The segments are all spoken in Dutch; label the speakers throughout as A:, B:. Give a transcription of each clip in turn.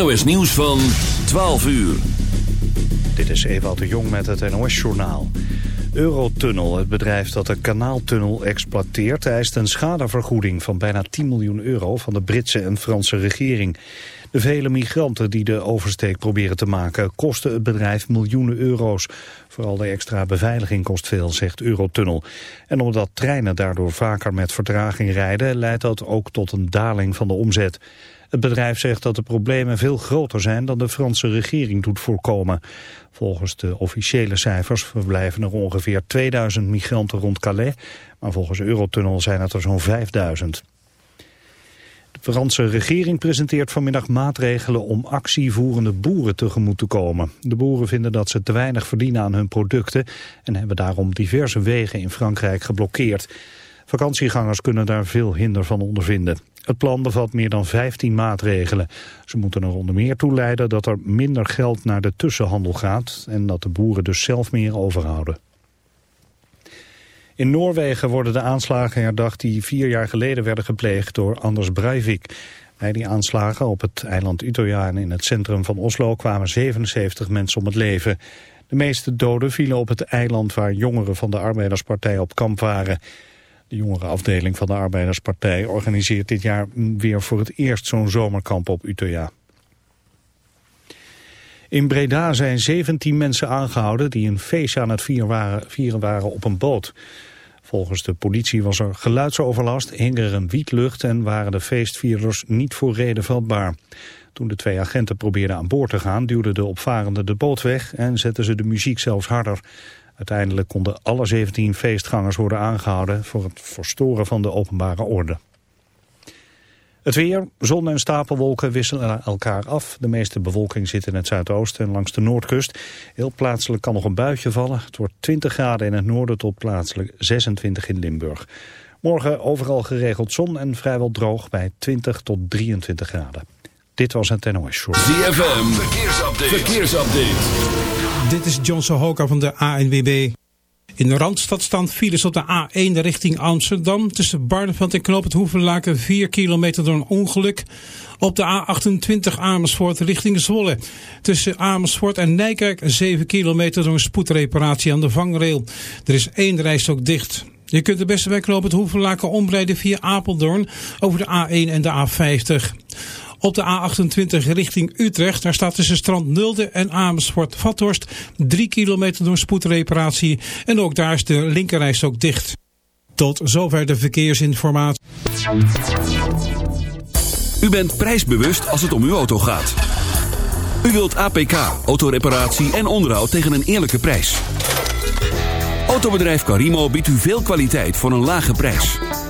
A: NOS Nieuws van 12 uur.
B: Dit is Ewout de Jong met het NOS-journaal. Eurotunnel, het bedrijf dat de kanaaltunnel exploiteert... eist een schadevergoeding van bijna 10 miljoen euro... van de Britse en Franse regering. De vele migranten die de oversteek proberen te maken... kosten het bedrijf miljoenen euro's. Vooral de extra beveiliging kost veel, zegt Eurotunnel. En omdat treinen daardoor vaker met vertraging rijden... leidt dat ook tot een daling van de omzet. Het bedrijf zegt dat de problemen veel groter zijn dan de Franse regering doet voorkomen. Volgens de officiële cijfers verblijven er ongeveer 2000 migranten rond Calais, maar volgens Eurotunnel zijn het er zo'n 5000. De Franse regering presenteert vanmiddag maatregelen om actievoerende boeren tegemoet te komen. De boeren vinden dat ze te weinig verdienen aan hun producten en hebben daarom diverse wegen in Frankrijk geblokkeerd. Vakantiegangers kunnen daar veel hinder van ondervinden. Het plan bevat meer dan 15 maatregelen. Ze moeten er onder meer toe leiden dat er minder geld naar de tussenhandel gaat... en dat de boeren dus zelf meer overhouden. In Noorwegen worden de aanslagen herdacht die vier jaar geleden werden gepleegd door Anders Breivik. Bij die aanslagen op het eiland Utøya en in het centrum van Oslo kwamen 77 mensen om het leven. De meeste doden vielen op het eiland waar jongeren van de Arbeiderspartij op kamp waren. De jongere afdeling van de Arbeiderspartij organiseert dit jaar weer voor het eerst zo'n zomerkamp op Utøya. In Breda zijn 17 mensen aangehouden die een feestje aan het vieren waren, vieren waren op een boot. Volgens de politie was er geluidsoverlast, hing er een wietlucht en waren de feestvierders niet voor reden vatbaar. Toen de twee agenten probeerden aan boord te gaan, duwden de opvarenden de boot weg en zetten ze de muziek zelfs harder. Uiteindelijk konden alle 17 feestgangers worden aangehouden voor het verstoren van de openbare orde. Het weer, zon en stapelwolken wisselen elkaar af. De meeste bewolking zit in het zuidoosten en langs de noordkust. Heel plaatselijk kan nog een buitje vallen. Het wordt 20 graden in het noorden tot plaatselijk 26 in Limburg. Morgen overal geregeld zon en vrijwel droog bij 20 tot 23 graden. Dit was het NOS Show.
A: ZFM, verkeersupdate. verkeersupdate.
C: Dit is John Sohoka van de ANWB. In de Randstad staan files op de A1 richting Amsterdam. Tussen Barneveld en Knoop het Hoevenlaken 4 kilometer door een ongeluk. Op de A28 Amersfoort richting Zwolle. Tussen Amersfoort en Nijkerk 7 kilometer door een spoedreparatie aan de vangrail. Er is één rijstok dicht. Je kunt de beste bij Knoop het Hoevenlaken omrijden via Apeldoorn over de A1 en de A50. Op de A28 richting Utrecht, daar staat tussen Strand Nulde en Amersfoort-Vathorst 3 kilometer door spoedreparatie. En ook daar is de linkerreis ook dicht. Tot zover de verkeersinformatie.
A: U bent prijsbewust als het om uw auto gaat. U wilt APK, autoreparatie en onderhoud tegen een eerlijke prijs. Autobedrijf Carimo biedt u veel kwaliteit voor een lage prijs.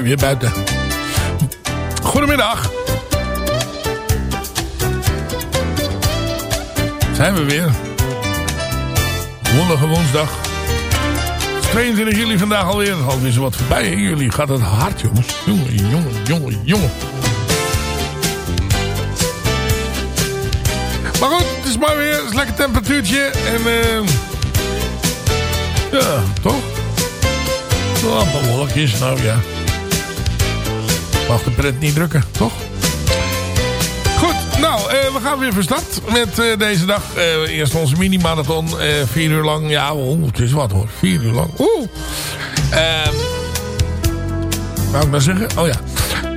D: Weer buiten. Goedemiddag. Zijn we weer. Wonderige woensdag. Het is 22 juli vandaag alweer. Alweer zo wat voorbij. Jullie gaat het hard, jongens. Jongen, jongen, jongen, jongen. Maar goed, het is maar weer. Het is lekker temperatuurtje. En eh... ja, toch? Paar wolkjes, nou ja. Mag de pret niet drukken, toch? Goed, nou, eh, we gaan weer van met eh, deze dag. Eh, eerst onze mini-marathon, vier uur lang. Ja, het is wat hoor, vier uur lang. Oeh. Ehm wou ik nou zeggen? Oh ja.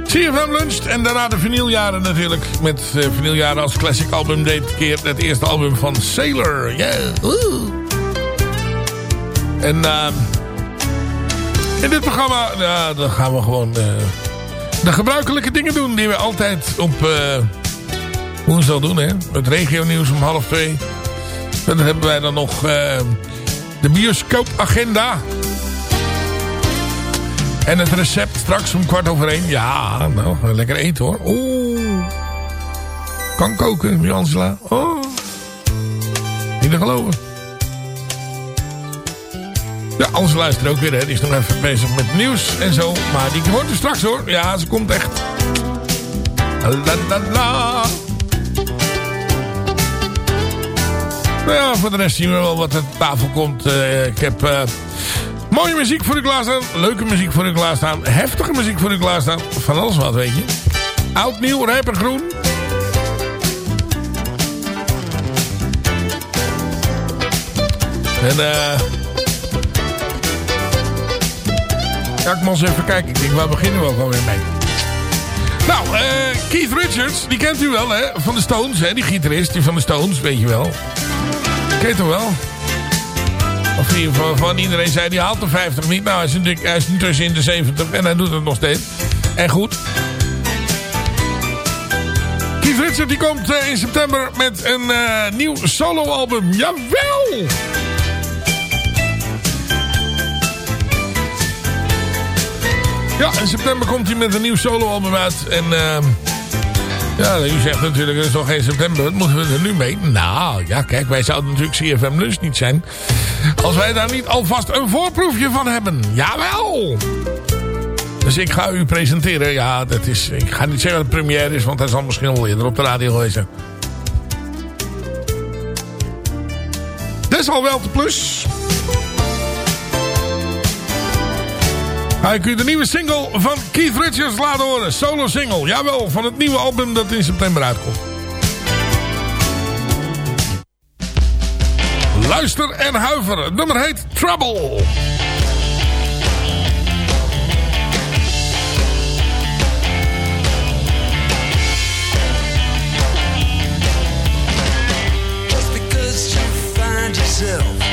D: CFM luncht en daarna de vinyljaren natuurlijk. Met vinyljaren als classic album. Dit keer het eerste album van Sailor. Yeah. Oeh. En... ehm in dit programma ja, dan gaan we gewoon de gebruikelijke dingen doen die we altijd op uh, woensdag doen. Hè? Het regionieuws om half twee. En dan hebben wij dan nog uh, de bioscoopagenda. En het recept straks om kwart over één. Ja, nou, lekker eten hoor. Oeh. Kan koken, Angela. Oh. Niet te geloven. Ja, onze luistert ook weer. Hè. Die is nog even bezig met nieuws en zo. Maar die hoort er straks hoor. Ja, ze komt echt. La la la. Nou ja, voor de rest zien we wel wat op tafel komt. Uh, ik heb uh, mooie muziek voor u klaarstaan. Leuke muziek voor u klaarstaan. Heftige muziek voor u klaarstaan. Van alles wat, weet je. Oud, nieuw, rijp en groen. En eh... Ja, ik eens even kijken. Ik denk, waar beginnen we ook alweer mee? Nou, eh Keith Richards, die kent u wel, hè? Van de Stones, hè? Die gitarist die van de Stones, weet je wel. Kent hem wel. Of die van, van iedereen zei, die haalt de 50 niet. Nou, hij is, natuurlijk, hij is intussen in de 70 en hij doet het nog steeds. En goed. Keith Richards, die komt eh, in september met een eh, nieuw soloalbum. Jawel! Ja, in september komt hij met een nieuw soloalbum uit. En uh, ja, u zegt natuurlijk, het is nog geen september. Wat moeten we er nu mee? Nou, ja, kijk, wij zouden natuurlijk CFM Lunch niet zijn. Als wij daar niet alvast een voorproefje van hebben. Jawel! Dus ik ga u presenteren. Ja, dat is, ik ga niet zeggen dat het première is, want hij zal misschien wel eerder op de radio geweest zijn. Dat is al wel te plus. Ik u de nieuwe single van Keith Richards laten horen. Solo single, jawel, van het nieuwe album dat in september uitkomt. Luister en huiver. Het nummer heet Trouble.
E: Just because you find yourself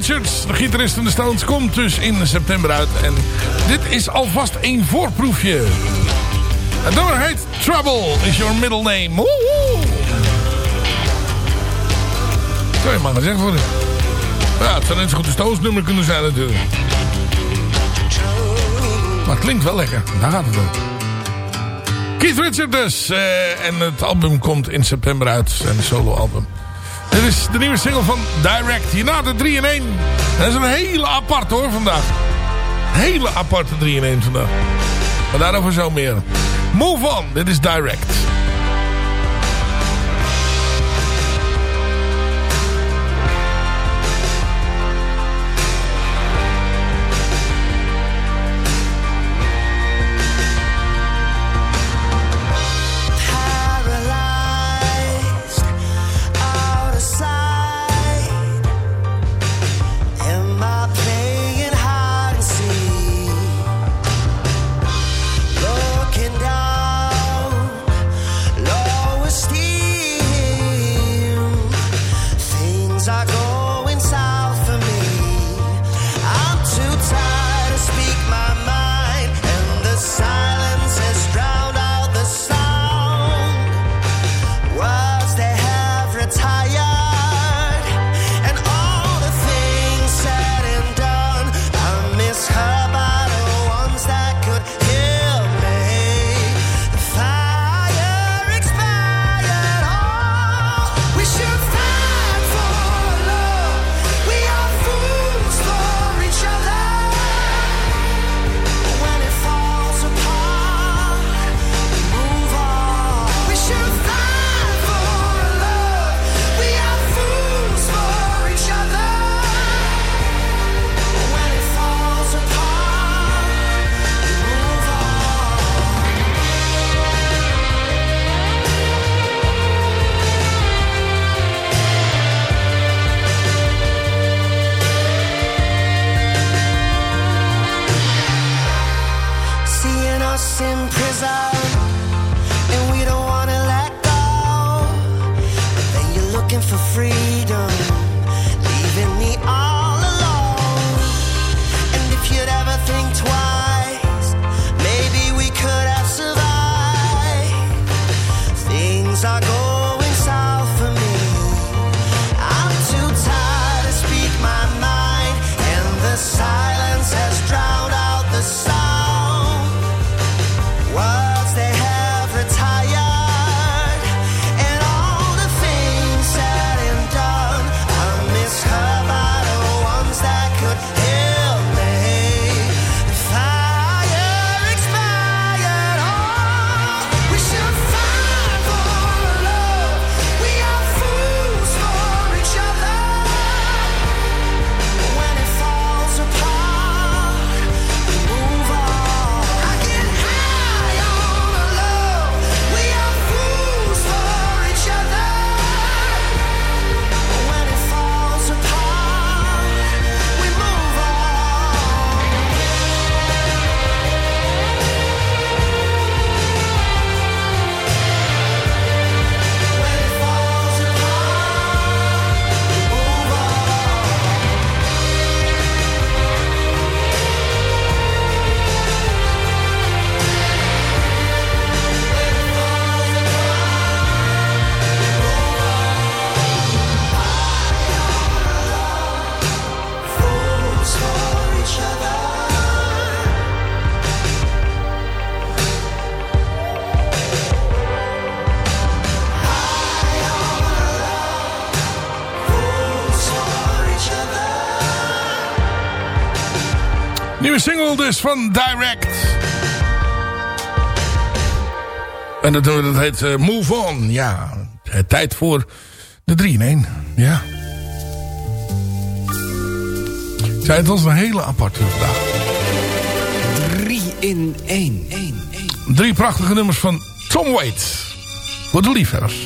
F: Richards, de gitarist van de Stones, komt dus in september uit. En dit is alvast een voorproefje. Het nummer heet Trouble is your middle name. Woehoe. Zou je maar gezegd worden. Ja, het zou net zo goed een Stones nummer kunnen zijn natuurlijk. Maar het klinkt wel lekker, daar gaat het om. Keith Richards dus. en het album komt in september uit. Zijn solo album. Dit is de nieuwe single van Direct. Hierna de 3 in 1. Dat is een hele apart hoor vandaag. Hele aparte 3 in 1 vandaag. Maar daarover zo meer. Move on. Dit is Direct. Nieuwe single dus van Direct. En dat, dat heet eh, Move On. Ja, eh, tijd voor de 3 in 1. Ja. Zei, het was een hele aparte dag.
E: 3 in 1.
F: Drie prachtige nummers van Tom Waits. Voor de liefhebbers.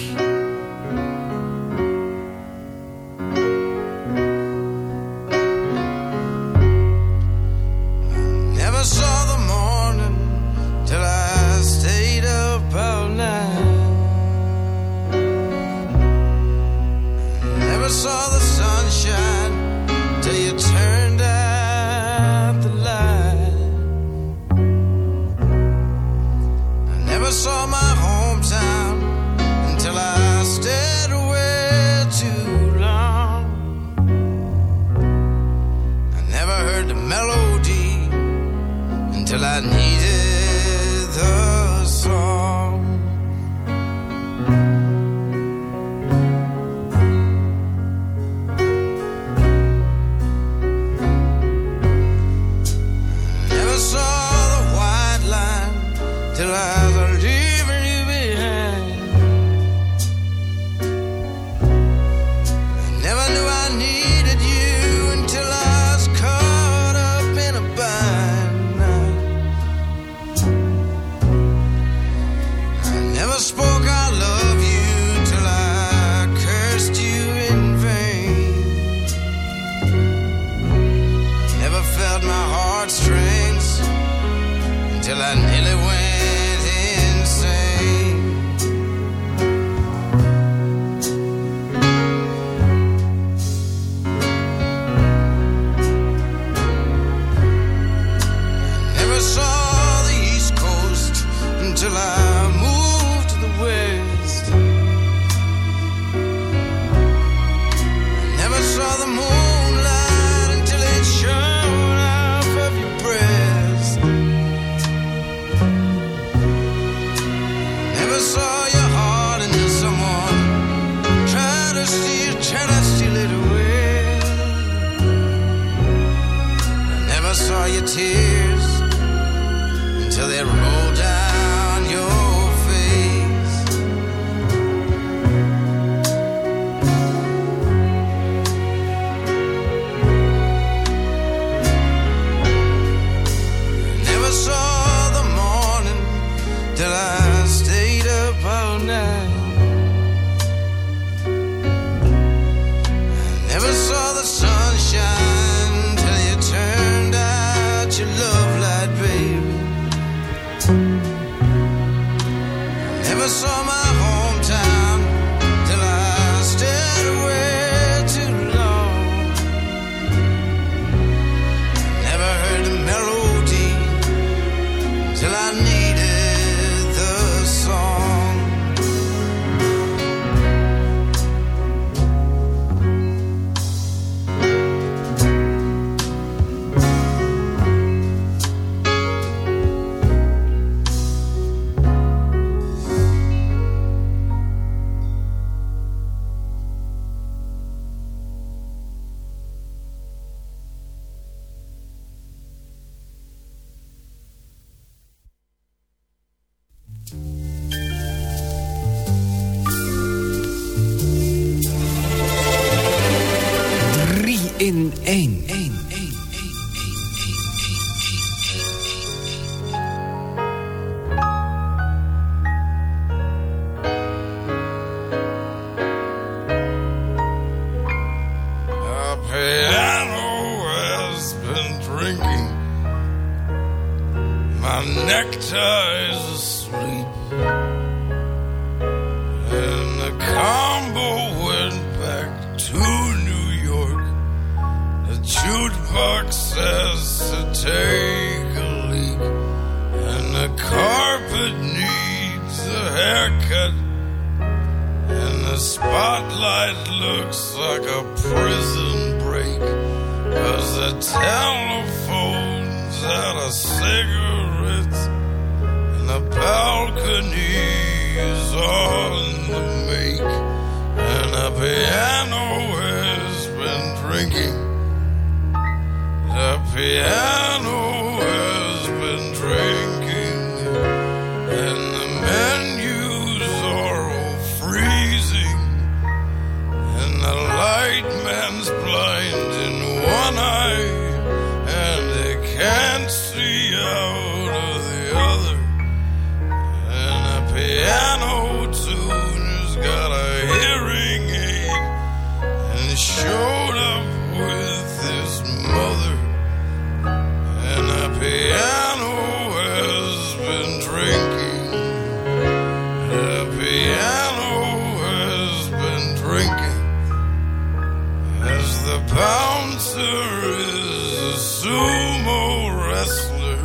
G: mother is a sumo wrestler,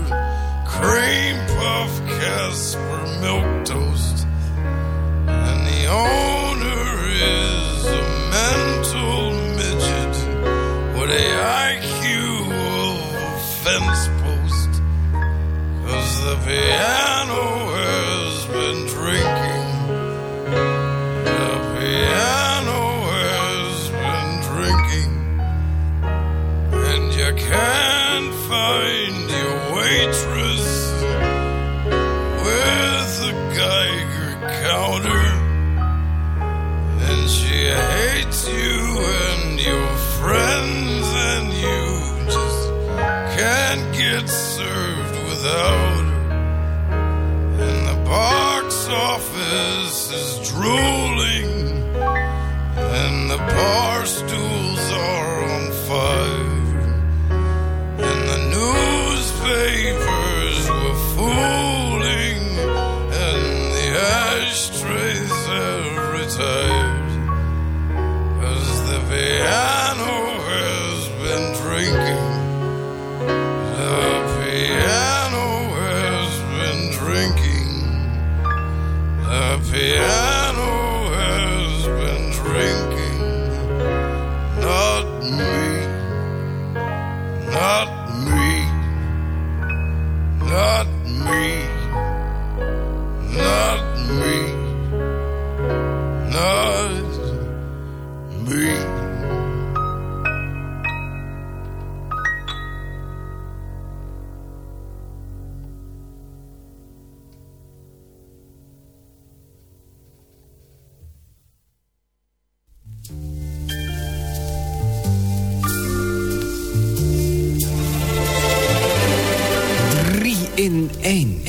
G: cream puff Casper milk toast, and the only rolling and the party. 1.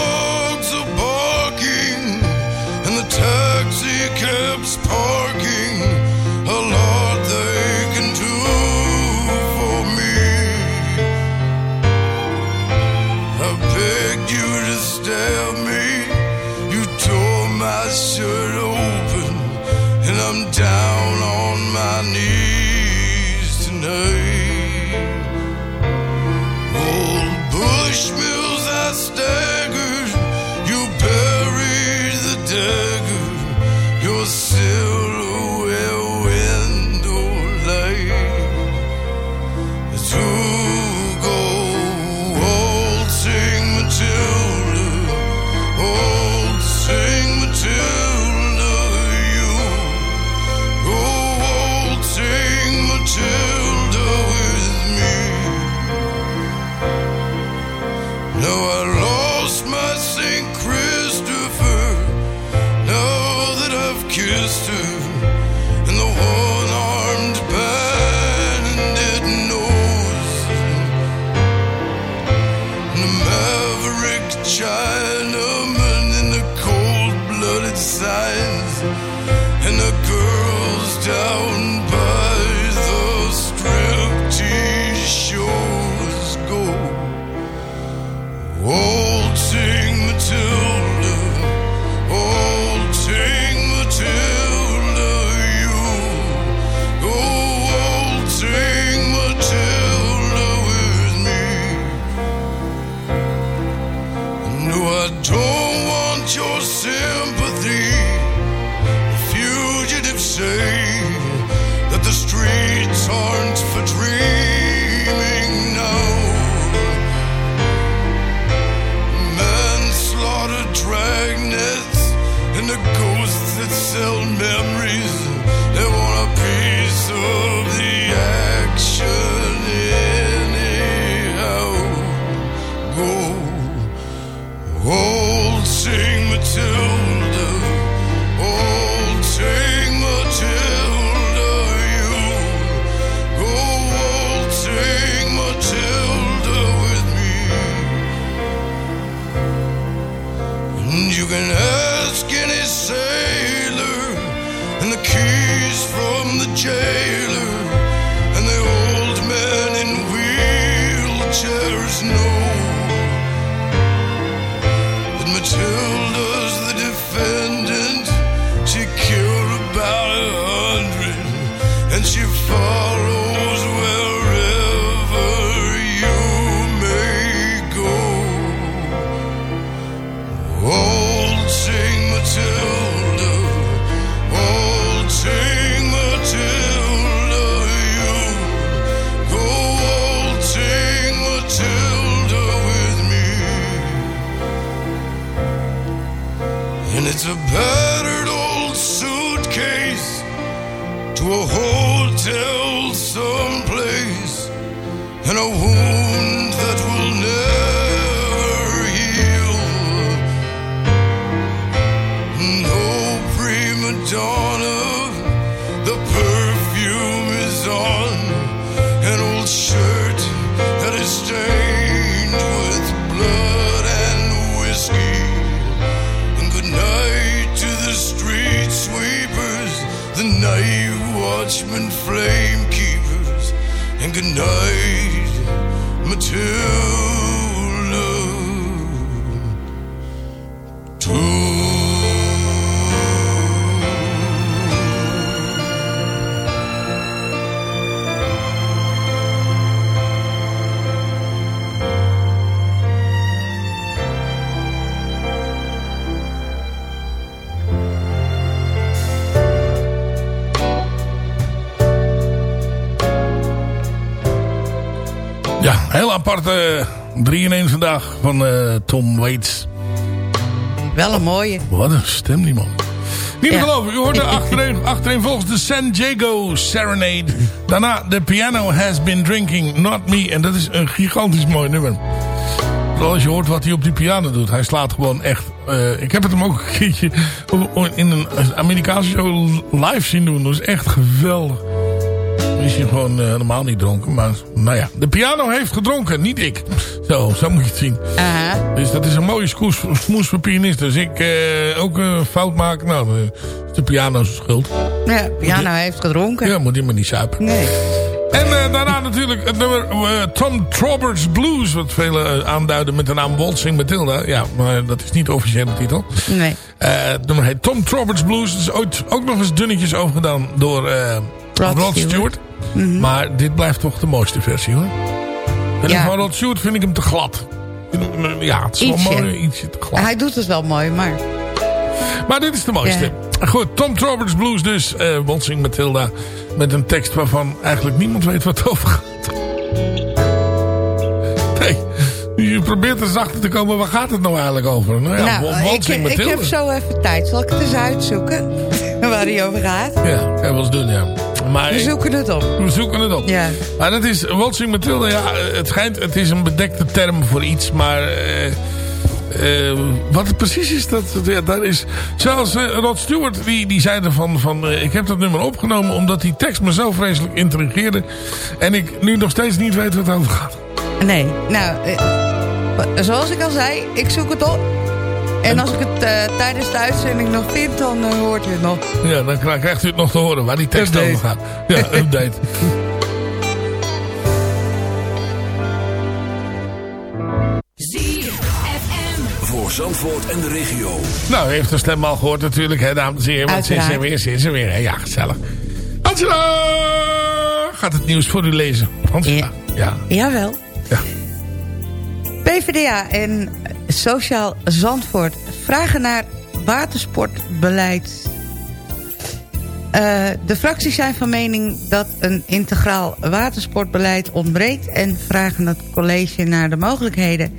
G: and a wound Matilda.
D: 3 in 1 vandaag van eh, Tom Waits.
H: Wel een mooie.
D: Wat een stem die man. Niet te
H: Ja.
D: geloven. U hoorde achterin, achterin volgens de San Diego Serenade. Daarna The Piano Has Been Drinking, Not Me. En dat is een gigantisch mooi nummer. Zoals je hoort wat hij op die piano doet. Hij slaat gewoon echt... eh, ik heb het hem ook een keertje in een Amerikaanse show live zien doen. Dat is echt geweldig. Is hij gewoon eh, helemaal niet dronken. Maar nou ja, de piano heeft gedronken, niet ik. Zo, zo moet je het zien. Dus dat is een mooie smoes, voor pianist. Dus ik eh, ook een fout maken. Nou, dan is de piano zijn schuld.
H: Ja, piano heeft gedronken.
D: Ja, moet hij maar niet zuipen.
H: Nee.
D: En eh, daarna natuurlijk het nummer Tom Roberts Blues. Wat velen aanduiden met de naam Waltzing Matilda. Ja, maar dat is niet de officiële titel.
H: Nee.
D: Het nummer heet Tom Roberts Blues. Dat is ooit ook nog eens dunnetjes overgedaan door
H: Rod
D: Rod,
H: Stewart.
D: Stewart.
H: Mhm.
D: Maar dit blijft toch de mooiste versie hoor. En
H: Ja.
D: van Rod Stewart vind ik hem te glad. Ik eh, Ja, het is wel
H: Ietsje.
D: mooi. Ietsje te glad.
H: Hij doet het wel mooi, maar...
D: Maar dit is de mooiste. Goed, Tom Roberts Blues dus. eh Waltzing Matilda. Met een tekst waarvan eigenlijk niemand weet wat het over gaat. Nee, je probeert er eens achter te komen. Waar gaat het nou eigenlijk over? Nou ja,
H: nou, ik,
D: Waltzing
H: ik
D: Matilda.
H: heb zo even tijd. Zal ik het eens uitzoeken? Waar hij over gaat?
D: Ja, kan je wel eens doen, ja. Maar
H: We zoeken het op.
D: we zoeken het op.
H: Ja.
D: Maar dat is, Waltzing Matilda, ja, het schijnt, het is een bedekte term voor iets, maar... eh, eh, wat het precies is, dat, ja, daar is... Zelfs eh, Rod Stewart, die, die zei ervan van... ik heb dat nummer opgenomen omdat die tekst me zo vreselijk intrigeerde. En ik nu nog steeds niet weet wat het over gaat.
H: Nee. Nou, zoals ik al zei, ik zoek het op. En als ik het eh, tijdens de uitzending nog vind, dan eh, hoort u het nog.
D: Ja, dan krijg- krijgt u het nog te horen waar die tekst
H: Update.
D: over gaat. Ja, update.
A: Voor Zandvoort en de regio.
D: nou, u heeft de stem al gehoord natuurlijk, hè, dames en heren. Want ze is er weer, ze is er weer. hè. Ja, gezellig. Angela gaat het nieuws voor u lezen. Angela, ja.
H: Jawel.
D: Ja.
H: PvdA en Sociaal Zandvoort vragen naar watersportbeleid. Eh, de fracties zijn van mening dat een integraal watersportbeleid ontbreekt... en vragen het college naar de mogelijkheden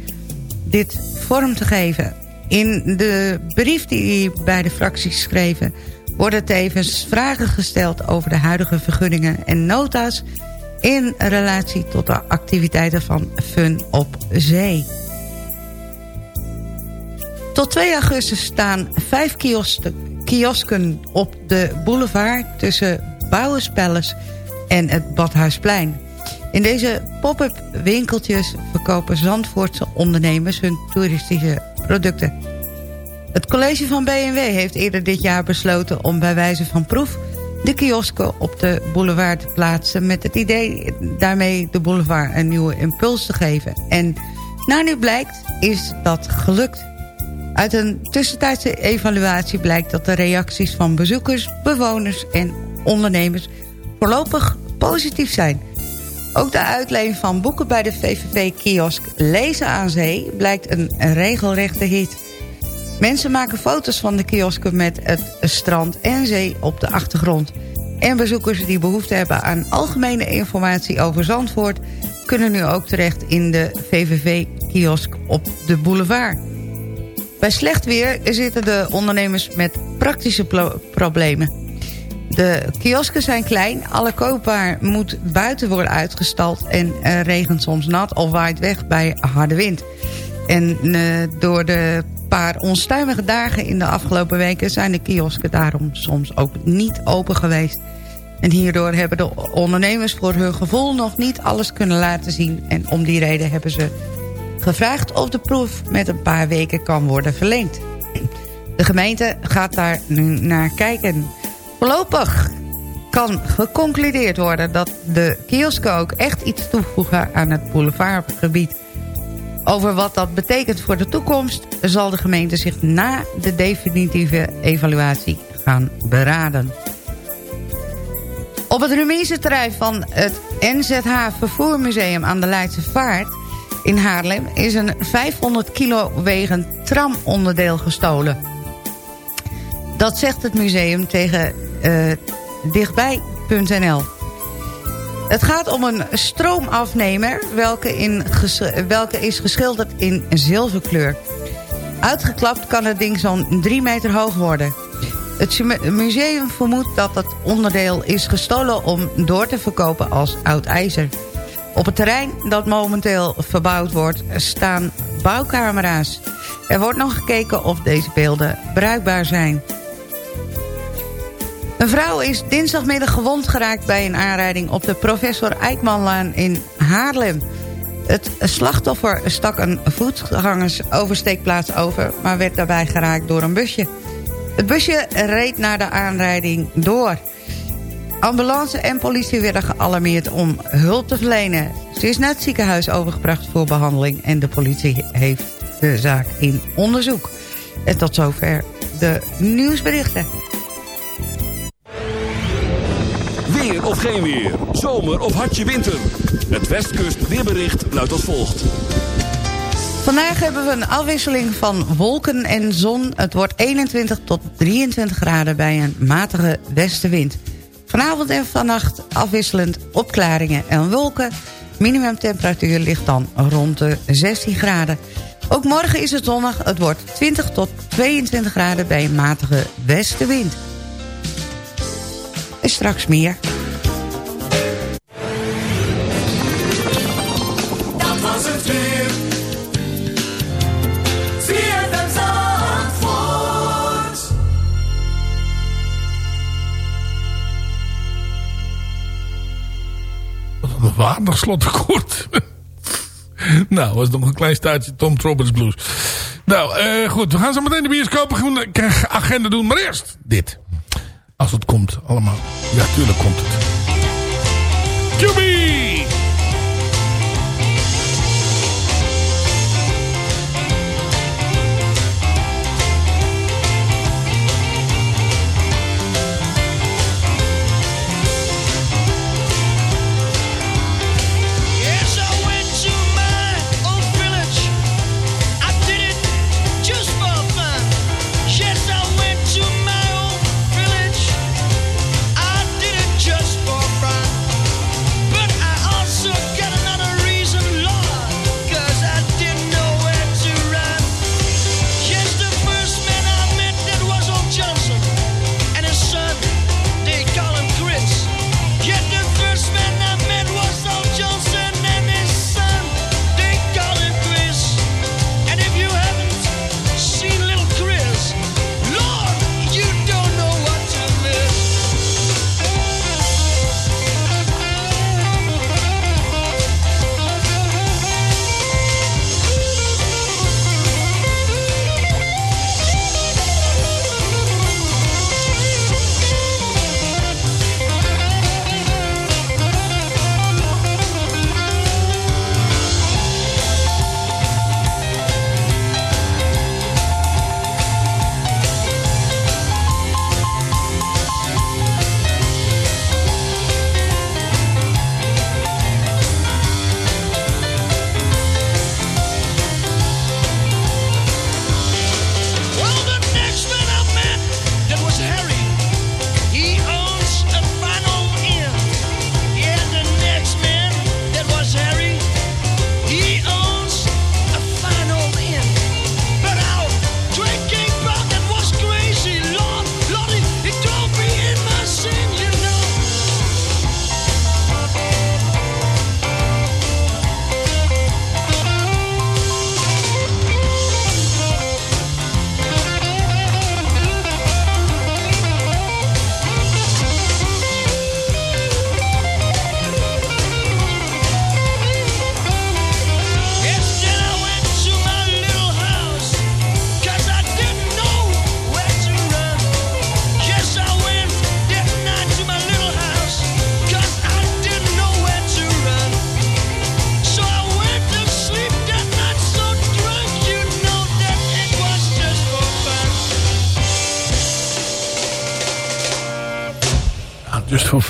H: dit vorm te geven. In de brief die bij de fracties schreven... worden tevens vragen gesteld over de huidige vergunningen en nota's... in relatie tot de activiteiten van Fun op Zee. Tot 2 augustus staan vijf kiosken, op de boulevard... tussen Bouwers Palace en het Badhuisplein. In deze pop-up winkeltjes verkopen Zandvoortse ondernemers... hun toeristische producten. Het college van BMW heeft eerder dit jaar besloten om bij wijze van proef... de kiosken op de boulevard te plaatsen... met het idee daarmee de boulevard een nieuwe impuls te geven. En naar nu blijkt is dat gelukt. Uit een tussentijdse evaluatie blijkt dat de reacties van bezoekers, bewoners en ondernemers voorlopig positief zijn. Ook de uitleen van boeken bij de VVV-kiosk Lezen aan Zee blijkt een regelrechte hit. Mensen maken foto's van de kiosken met het strand en zee op de achtergrond. En bezoekers die behoefte hebben aan algemene informatie over Zandvoort... kunnen nu ook terecht in de VVV-kiosk op de boulevard. Bij slecht weer zitten de ondernemers met praktische problemen. De kiosken zijn klein, alle koopbaar moet buiten worden uitgestald... en regent soms nat of waait weg bij harde wind. En eh, door de paar onstuimige dagen in de afgelopen weken... zijn de kiosken daarom soms ook niet open geweest. En hierdoor hebben de ondernemers voor hun gevoel nog niet alles kunnen laten zien... en om die reden hebben ze gevraagd of de proef met een paar weken kan worden verlengd. De gemeente gaat daar nu naar kijken. Voorlopig kan geconcludeerd worden dat de kiosken ook echt iets toevoegen aan het boulevardgebied. Over wat dat betekent voor de toekomst zal de gemeente zich na de definitieve evaluatie gaan beraden. Op het remise-terrein van het NZH Vervoermuseum aan de Leidse Vaart in Haarlem is een 500 kilo wegend tramonderdeel gestolen. Dat zegt het museum tegen eh, dichtbij.nl. Het gaat om een stroomafnemer welke, in welke is geschilderd in zilverkleur. Uitgeklapt kan het ding zo'n 3 meter hoog worden. Het mu- museum vermoedt dat het onderdeel is gestolen om door te verkopen als oud ijzer. Op het terrein dat momenteel verbouwd wordt staan bouwcamera's. Er wordt nog gekeken of deze beelden bruikbaar zijn. Een vrouw is dinsdagmiddag gewond geraakt bij een aanrijding op de Professor Eikmanlaan in Haarlem. Het slachtoffer stak een voetgangersoversteekplaats over... maar werd daarbij geraakt door een busje. Het busje reed naar de aanrijding door. Ambulance en politie werden gealarmeerd om hulp te verlenen. Ze is naar het ziekenhuis overgebracht voor behandeling... en de politie heeft de zaak in onderzoek. En tot zover de nieuwsberichten.
A: Weer of geen weer. Zomer of hartje winter. Het Westkust weerbericht luidt als volgt.
H: Vandaag hebben we een afwisseling van wolken en zon. Het wordt 21 tot 23 graden bij een matige westenwind. Vanavond en vannacht afwisselend opklaringen en wolken. Minimumtemperatuur ligt dan rond de 16 graden. Ook morgen is het zonnig. Het wordt 20 tot 22 graden bij een matige westenwind. En straks meer.
I: Dat was het weer.
J: Een waardig slotakkoord. nou, was nog een klein stuitje Tom Roberts Blues. Nou, eh, goed. We gaan zo meteen de bioscoopagenda doen. Maar eerst dit. Als het komt, allemaal. Ja, tuurlijk komt het. Jimmy!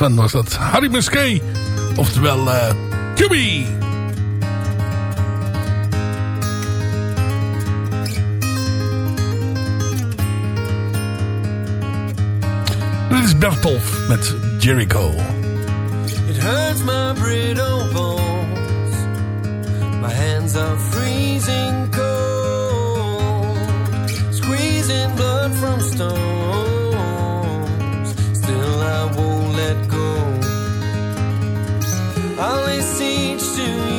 D: Fun was
J: dat. Harry Muskee. Oftewel, eh Jimmy! Dit is Bertolf met Jericho.
K: It hurts my brittle bones. My hands are freezing cold, squeezing blood from stone. always seems to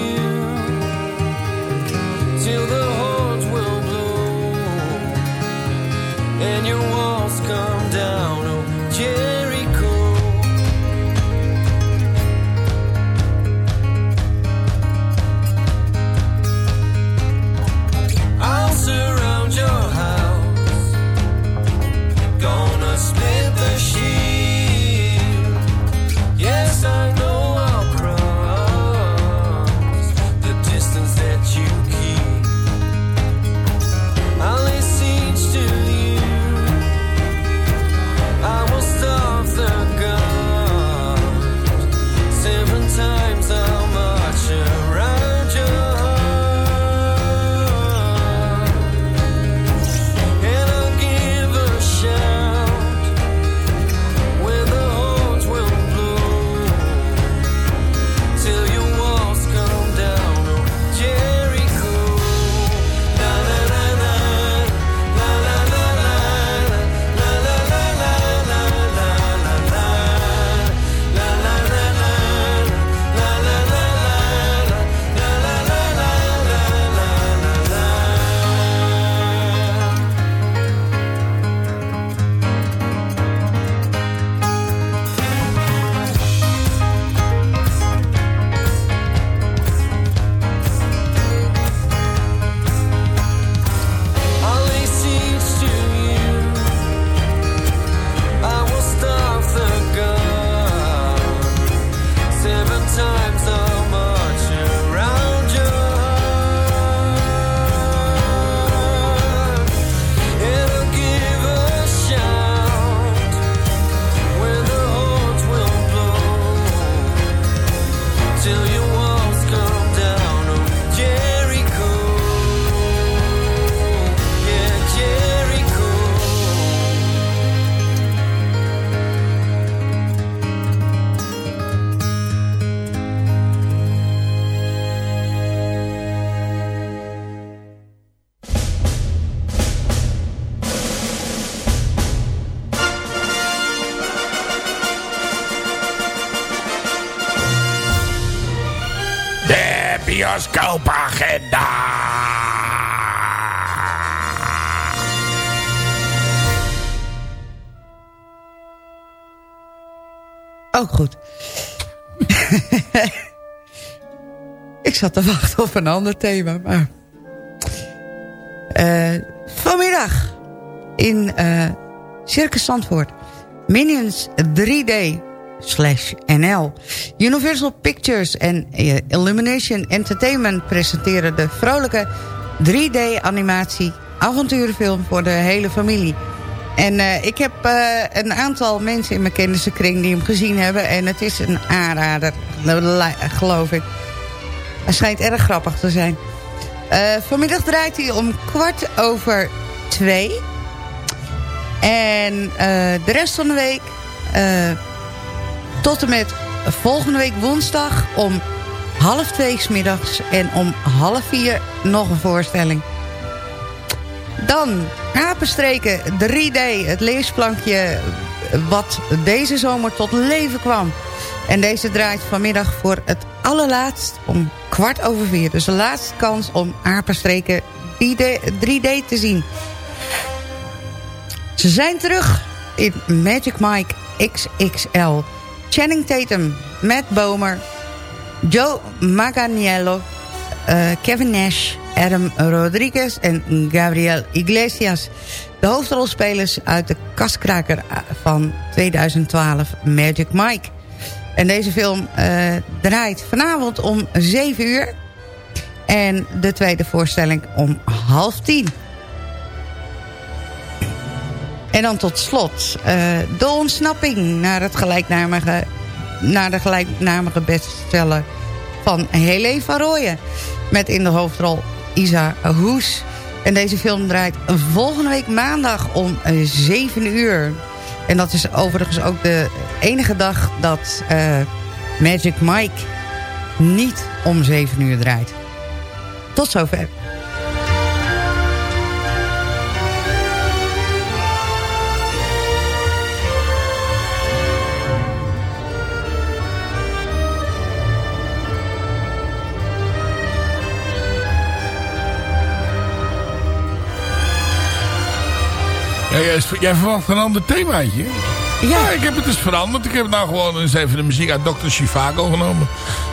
H: te wachten op een ander thema, maar... Eh, vanmiddag in eh, Circus Zandvoort. Minions 3D slash NL. Universal Pictures en eh, Illumination Entertainment presenteren de vrolijke 3D-animatie avonturenfilm voor de hele familie. En ik heb een aantal mensen in mijn kennissenkring die hem gezien hebben. En het is een aanrader, geloof ik. Hij schijnt erg grappig te zijn. Eh, vanmiddag draait hij om kwart over twee. En eh, de rest van de week... eh, tot en met volgende week woensdag om half twee 's middags en om half vier nog een voorstelling. Dan Apenstreken 3D, het leesplankje wat deze zomer tot leven kwam. En deze draait vanmiddag voor het allerlaatst om kwart over vier. Dus de laatste kans om Apenstreken 3D, 3D te zien. Ze zijn terug in Magic Mike XXL. Channing Tatum, Matt Bomer, Joe Manganiello, eh, Kevin Nash, Adam Rodriguez en Gabriel Iglesias. De hoofdrolspelers uit de kaskraker van 2012, Magic Mike. En deze film eh, draait vanavond om 7 uur. En de tweede voorstelling om half tien. En dan tot slot eh, de ontsnapping naar, het gelijknamige, naar de gelijknamige bestseller van Helene van Rooyen. Met in de hoofdrol Isa Hoes. En deze film draait volgende week maandag om 7 uur. En dat is overigens ook de enige dag dat eh, Magic Mike niet om 7 uur draait. Tot zover.
D: Jij, jij verwacht een ander themaatje.
H: Ja.
D: ik heb het dus veranderd. Ik heb nou gewoon eens even de muziek uit Dr. Chivago genomen.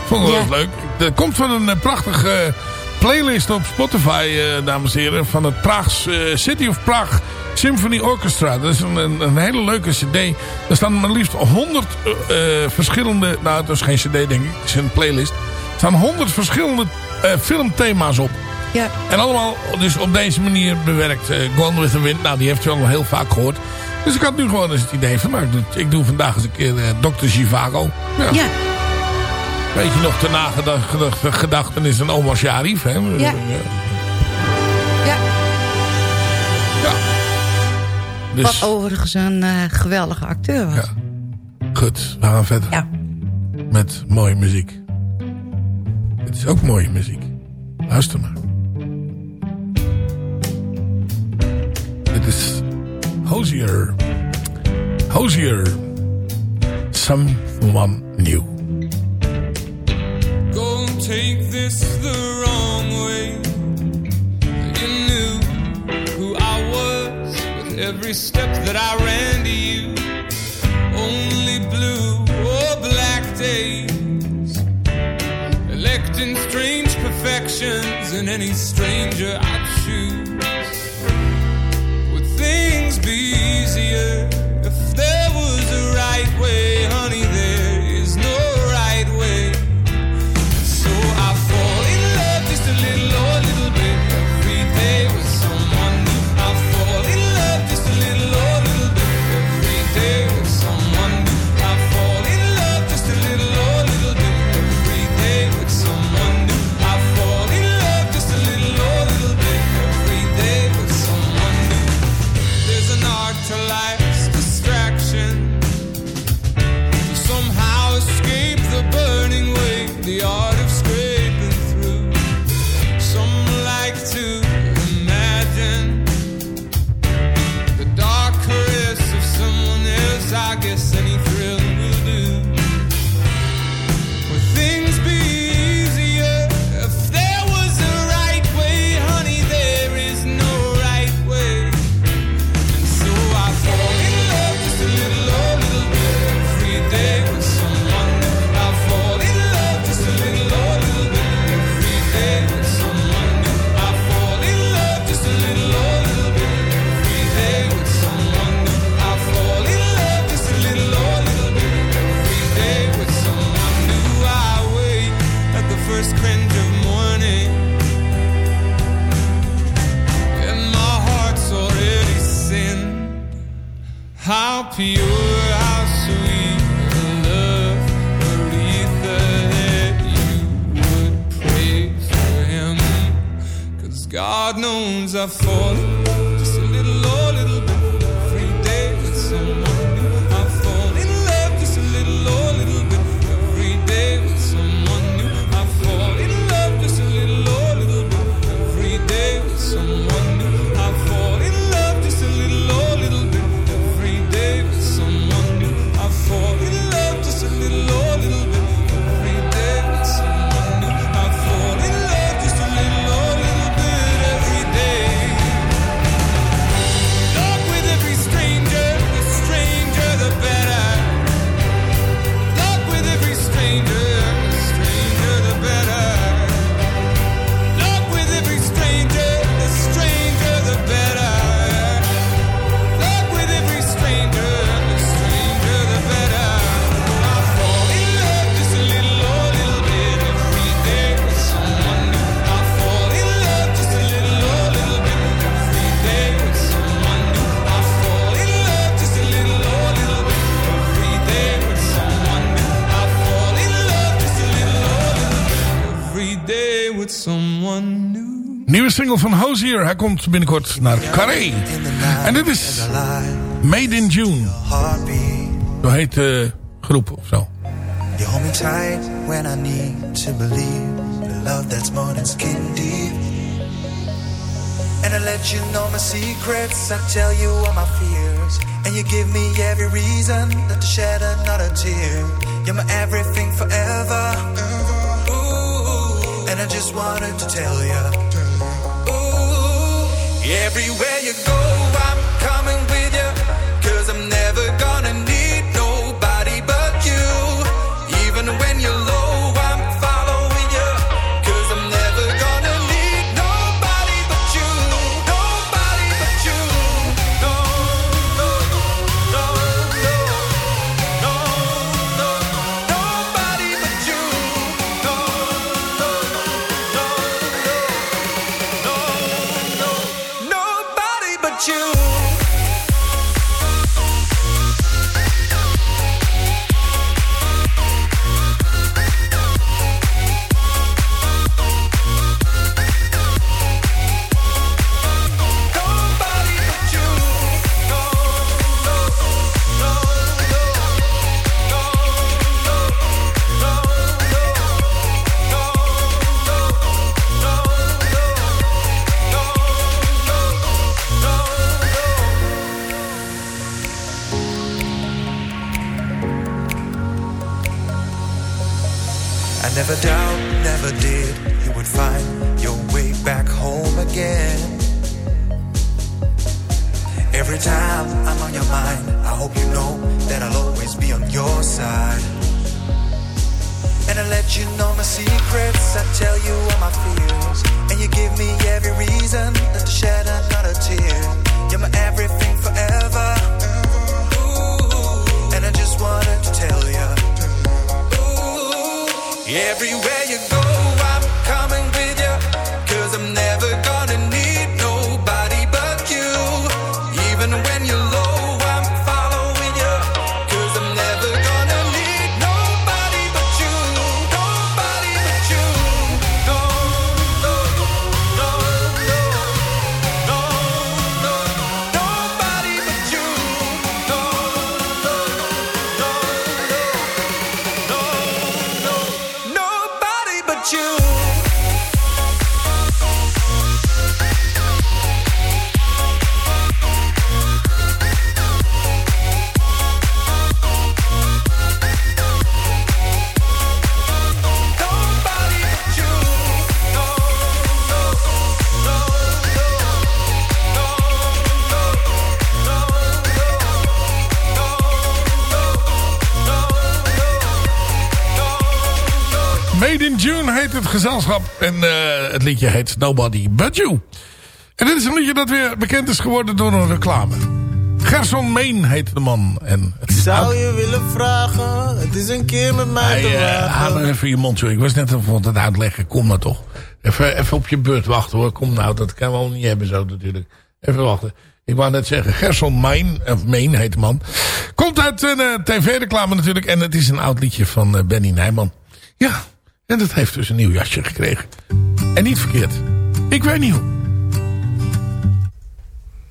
D: Vond ik wel
H: Ja.
D: leuk. Dat komt van een eh, prachtige eh, playlist op Spotify, eh, dames en heren. Van het Praags, eh, City of Prague Symphony Orchestra. Dat is een, een, een hele leuke cd. Er staan maar liefst 100 eh, eh, verschillende... Nou, dat is geen cd denk ik. Het is een playlist. Er staan 100 verschillende filmthema's op.
H: Ja.
D: En allemaal dus op deze manier bewerkt. Eh, Gone with the Wind, nou die heeft u al heel vaak gehoord. Dus ik had nu gewoon eens het idee van, nou ik doe, ik doe vandaag eens een keer eh, Dr. Chivago. Ja.
H: Ja.
D: Weet je nog de nagedachtenis van Omar Sharif, hè?
H: Ja. Ja.
D: Dus,
H: Wat overigens een eh, geweldige acteur was.
D: Ja. goed, we gaan verder.
H: Ja.
D: Met mooie muziek. Het is ook mooie muziek. Luister maar. Hosier. Hosier. Someone new.
L: Don't take this the wrong way. You knew who I was with every step that I ran to you. Only blue or black days. Electing strange perfections in any stranger I easier if there was a right way,
D: Nieuwe single van Hosier. Hij komt binnenkort naar Carré. En dit is Made in June. Zo heet de groep of zo.
M: You hold me tight when I need to believe the love that's more than skin deep. And I let you know my secrets, I tell you all my fears. And you give me every reason not to shed another tear. You're my everything forever. And I just wanted to tell you. Everywhere you go, be on your side. And I let you know my secrets, I tell you all my fears. And you give me every reason not to shed another tear. You're my everything forever. And I just wanted to tell you. Everywhere you go,
D: gezelschap. En eh, het liedje heet Nobody But You. En dit is een liedje dat weer bekend is geworden door een reclame. Gerson Meen heet de man. En het
N: Zou je willen vragen, het is een keer met mij
D: Hey,
N: te
D: eh,
N: wagen.
D: haal nou even je mond, joh. Ik was net even aan het uitleggen. Kom nou toch. Even, even op je beurt wachten hoor. Kom nou, dat kan wel niet hebben zo natuurlijk. Even wachten. Ik wou net zeggen, Gerson Meen, of Meen heet de man. Komt uit een eh, tv-reclame natuurlijk. En het is een oud liedje van eh, Benny Nijman. Ja, en dat heeft dus een nieuw jasje gekregen. En niet verkeerd. Ik weet niet hoe.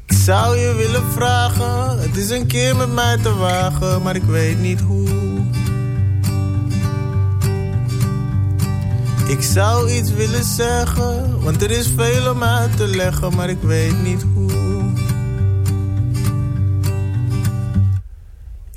N: Ik zou je willen vragen, het is een keer met mij te wagen, maar ik weet niet hoe. Ik zou iets willen zeggen, want er is veel om uit te leggen, maar ik weet niet hoe.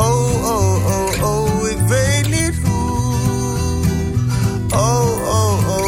N: Oh, oh, oh, oh, ik weet niet hoe. Oh, oh, oh, oh,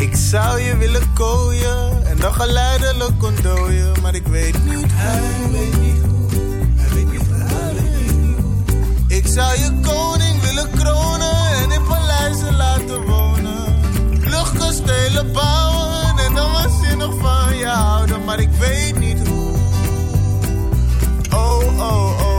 N: Ik zou je willen kooien en dan geleidelijk ontdooien, maar ik weet niet Hij weet niet hoe, hij weet niet hoe, hij weet niet. Ik zou je koning willen kronen en in paleizen laten wonen. Luchtkastelen bouwen en dan waanzinnig van je houden, maar ik weet niet hoe. Oh, oh, oh,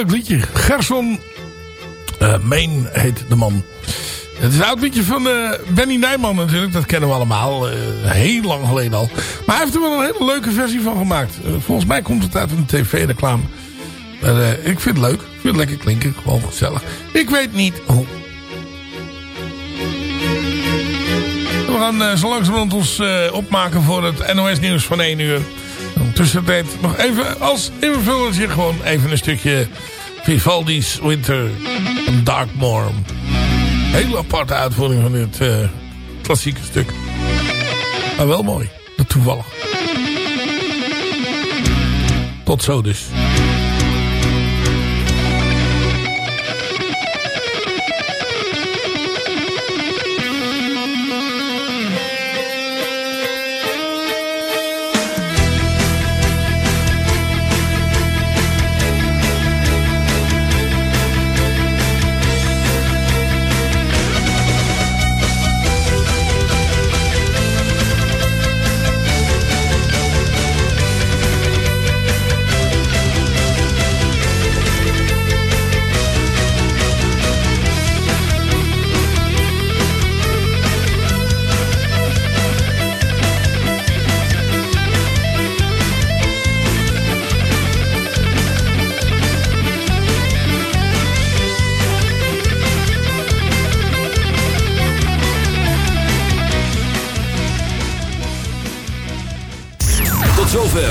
D: leuk liedje. Gerson eh Meen heet de man. Het is een oud liedje van eh, Benny Nijman natuurlijk. Dat kennen we allemaal. eh, heel lang geleden al. Maar hij heeft er wel een hele leuke versie van gemaakt. Volgens mij komt het uit een tv-reclame. Maar ik vind het leuk. Ik vind het lekker klinken. Gewoon gezellig. Ik weet niet hoe. We gaan zo langzamerhand ons opmaken voor het NOS nieuws van 1 uur. En Tussentijd nog even als invulletje gewoon even een stukje Vivaldi's Winter en Darkmoor. Hele aparte uitvoering van dit eh, klassieke stuk. Maar wel mooi. Dat toevallig. Tot zo dus.